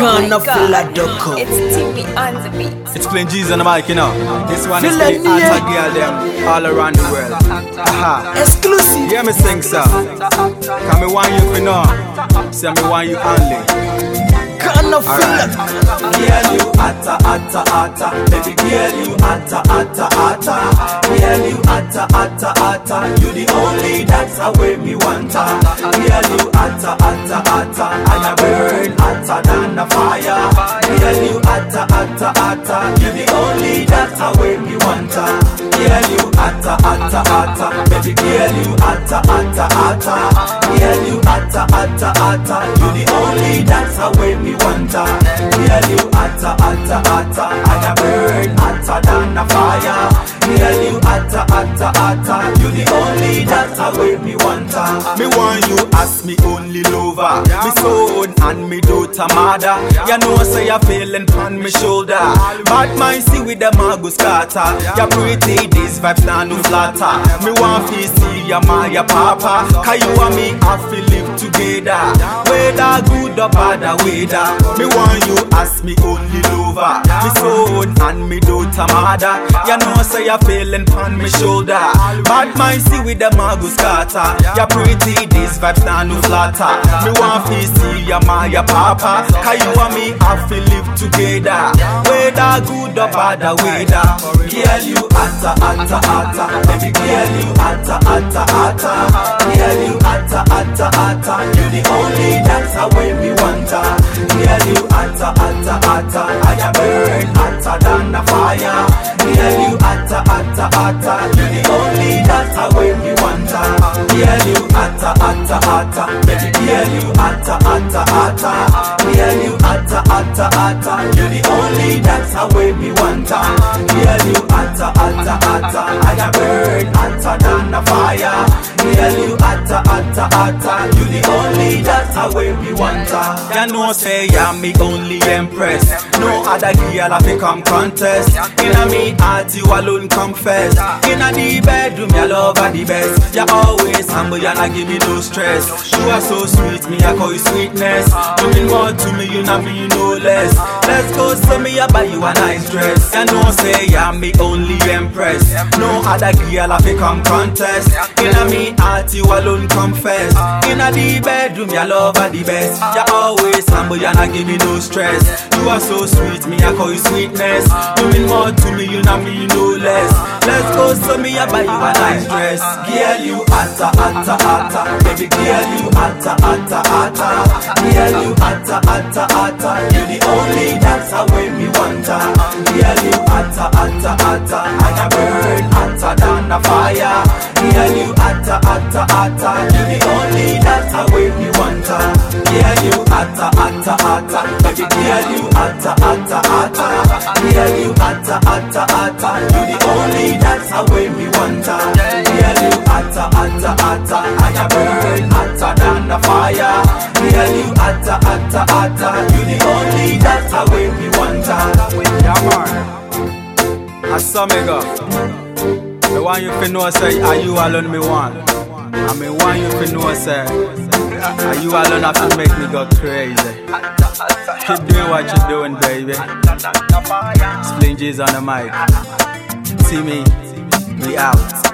Ghanafilla.com. It's Timmy on the beat. It's plain G's on the mic, you know. This one is for Fill the it, girl them all around the world. Aha. Exclusive. Hear me sing, sir. Can me want you for know. Say me want you only. Ghanafilla. Girl, you atta atta atta, baby girl, you atta atta atta. Girl, you atta atta atta, you the only that's a way me want. Girl, you atta atta atta, and I burn hotter than a fire. Girl, you atta atta atta, you the only that's a way me want. Girl, you atta atta atta, baby girl, you atta atta atta. Girl, you atta atta atta, you the only that's a way me want. Girl, you atta atta atta, and I burn hotter than a fire. Atta atta, as me only lover. Me son and me daughter mother. You know I say you feeling on me shoulder. Bad mind see with the Margus Carter. You pretty these vibes now no flatter. Me want to see ya ma ya papa. Cause you and me have to live together. Whether good or bad or whether. Me want you as me only lover. Me son and me daughter mother. You know I say you feeling on me shoulder. Bad mind see with the Margus Carter. You pretty these vibes now no flatter. Me want to see ya ma ya papa. Cause you and me have to live together. Whether good or bad or whether. Girl, you atta atta atta, baby girl, you atta atta atta. Girl, you atta atta atta, you the only a way me want her. Girl, you atta atta atta, I burn hotter than a fire. Girl, you atta atta atta, you the only atta atta baby girl, you atta atta atta. Girl, you atta atta atta, You're the only that's a way me want her. Girl, you atta atta atta, I burn hotter than a fire. Girl, you atta atta atta, You're the only that's a way me want her. You know say ya me only empress. No other girl have to come contest. Inna me heart you alone confess. Inna the bedroom you love her the best. You always humble you not give me no stress. You are so sweet me I call you sweetness. You mean more to me you not me no less Let's go so me I buy you a nice dress. You know say I'm me only empress. No other girl have to come contest. Inna me heart you alone confess. Inna the bedroom you love her the best. You always humble you not give me no stress. You are so sweet me I call you sweetness. You mean more to me you not me no less. Let's go so me I buy you a nice dress. Girl, you atta atta atta, baby girl, you atta atta atta. Girl, you atta atta atta, you the only that's a way me want her. Girl, you atta atta atta, I burn hotter than a fire. Girl, you atta atta atta, you the only that's a way me want her. Girl, you atta atta atta, baby girl, you atta atta atta. Girl, you atta atta atta, you the only that's a way me want her. Girl, you atta atta atta, I burn hotter than a fire. Girl, you atta atta atta, you the only that's a way me want man I saw me go The one you fi know say are you alone me want I mean one you fi know say Are you alone have to make me go crazy? Keep doing what you're doing baby. Sling G's on the mic. See me, we out